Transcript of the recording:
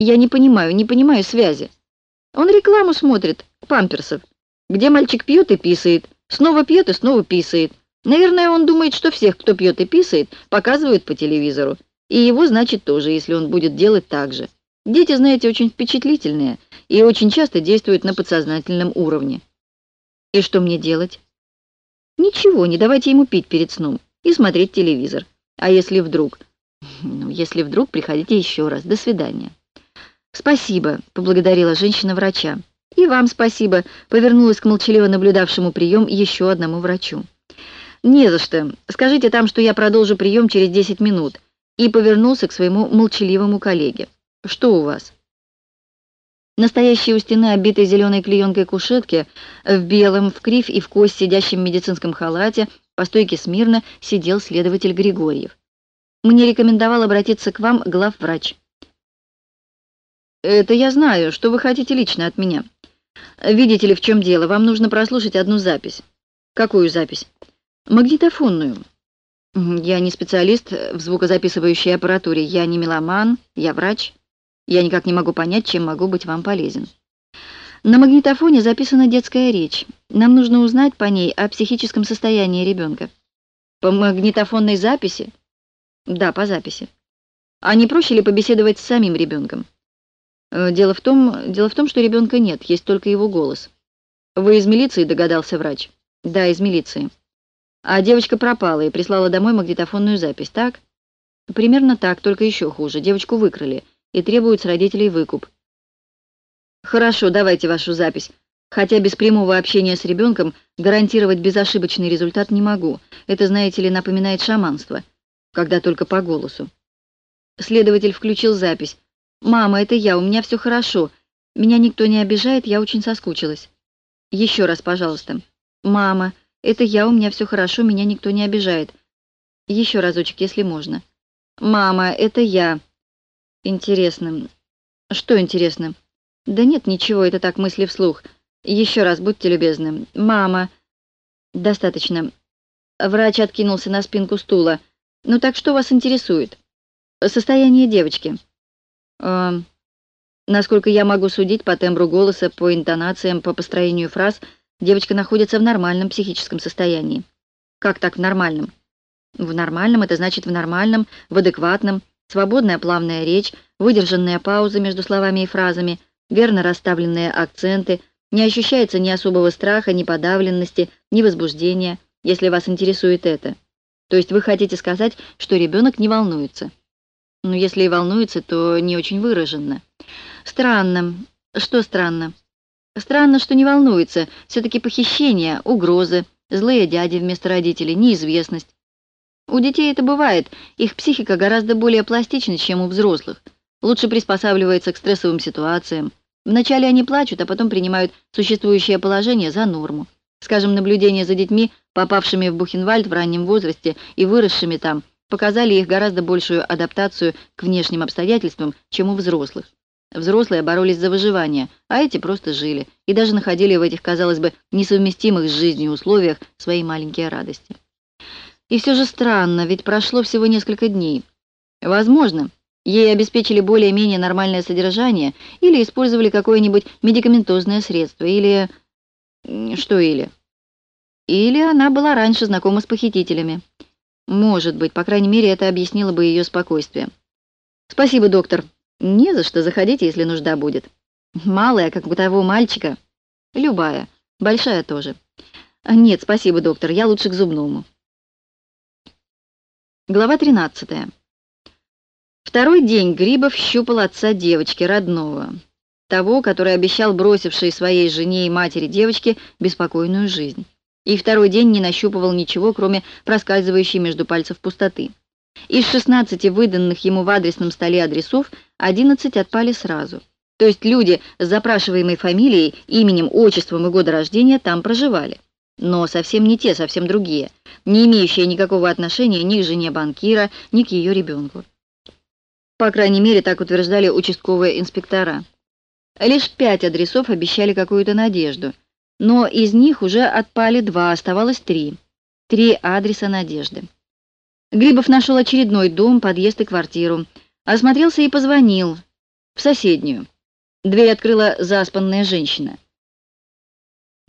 Я не понимаю, не понимаю связи. Он рекламу смотрит, памперсов, где мальчик пьет и писает, снова пьет и снова писает. Наверное, он думает, что всех, кто пьет и писает, показывают по телевизору. И его, значит, тоже, если он будет делать так же. Дети, знаете, очень впечатлительные и очень часто действуют на подсознательном уровне. И что мне делать? Ничего, не давайте ему пить перед сном и смотреть телевизор. А если вдруг? Ну, если вдруг, приходите еще раз. До свидания. «Спасибо», — поблагодарила женщина врача. «И вам спасибо», — повернулась к молчаливо наблюдавшему прием еще одному врачу. «Не за что. Скажите там, что я продолжу прием через 10 минут», и повернулся к своему молчаливому коллеге. «Что у вас?» Настоящие у стены, обитой зеленой клеенкой кушетки, в белом, в кривь и в кость сидящем медицинском халате, по стойке смирно сидел следователь Григорьев. «Мне рекомендовал обратиться к вам главврач». «Это я знаю. Что вы хотите лично от меня? Видите ли, в чем дело? Вам нужно прослушать одну запись». «Какую запись?» «Магнитофонную». «Я не специалист в звукозаписывающей аппаратуре. Я не меломан, я врач. Я никак не могу понять, чем могу быть вам полезен». На магнитофоне записана детская речь. Нам нужно узнать по ней о психическом состоянии ребенка. По магнитофонной записи? Да, по записи. А не проще ли побеседовать с самим ребенком? Э, дело в том, дело в том, что ребенка нет, есть только его голос. Вы из милиции, догадался врач. Да, из милиции. А девочка пропала и прислала домой магнитофонную запись, так? Примерно так, только еще хуже. Девочку выкрали и требуют с родителей выкуп. Хорошо, давайте вашу запись. Хотя без прямого общения с ребенком гарантировать безошибочный результат не могу. Это, знаете ли, напоминает шаманство, когда только по голосу. Следователь включил запись. «Мама, это я, у меня все хорошо. Меня никто не обижает, я очень соскучилась». «Еще раз, пожалуйста». «Мама, это я, у меня все хорошо, меня никто не обижает». «Еще разочек, если можно». «Мама, это я». «Интересно». «Что интересно?» «Да нет, ничего, это так мысли вслух. Еще раз, будьте любезны. Мама...» «Достаточно». Врач откинулся на спинку стула. «Ну так что вас интересует?» «Состояние девочки». Э, насколько я могу судить по тембру голоса, по интонациям, по построению фраз, девочка находится в нормальном психическом состоянии. Как так в нормальном? В нормальном это значит в нормальном, в адекватном, свободная плавная речь, выдержанная пауза между словами и фразами, верно расставленные акценты, не ощущается ни особого страха, ни подавленности, ни возбуждения, если вас интересует это. То есть вы хотите сказать, что ребенок не волнуется. Но если и волнуется, то не очень выраженно. Странно. Что странно? Странно, что не волнуется. Все-таки похищение, угрозы, злые дяди вместо родителей, неизвестность. У детей это бывает. Их психика гораздо более пластична, чем у взрослых. Лучше приспосабливается к стрессовым ситуациям. Вначале они плачут, а потом принимают существующее положение за норму. Скажем, наблюдение за детьми, попавшими в Бухенвальд в раннем возрасте и выросшими там, показали их гораздо большую адаптацию к внешним обстоятельствам, чем у взрослых. Взрослые боролись за выживание, а эти просто жили и даже находили в этих, казалось бы, несовместимых с жизнью условиях свои маленькие радости. И все же странно, ведь прошло всего несколько дней. Возможно, ей обеспечили более-менее нормальное содержание или использовали какое-нибудь медикаментозное средство, или... Что или? Или она была раньше знакома с похитителями. Может быть, по крайней мере, это объяснило бы ее спокойствие. Спасибо, доктор. Не за что, заходите, если нужда будет. Малая, как у того мальчика. Любая. Большая тоже. Нет, спасибо, доктор, я лучше к зубному. Глава 13. Второй день Грибов щупал отца девочки, родного. Того, который обещал бросившей своей жене и матери девочке беспокойную жизнь и второй день не нащупывал ничего, кроме проскальзывающей между пальцев пустоты. Из 16 выданных ему в адресном столе адресов 11 отпали сразу. То есть люди с запрашиваемой фамилией, именем, отчеством и годом рождения там проживали. Но совсем не те, совсем другие, не имеющие никакого отношения ни к жене банкира, ни к ее ребенку. По крайней мере, так утверждали участковые инспектора. Лишь пять адресов обещали какую-то надежду – но из них уже отпали два, оставалось три. Три адреса Надежды. Грибов нашел очередной дом, подъезд и квартиру. Осмотрелся и позвонил. в соседнюю. Дверь открыла заспанная женщина.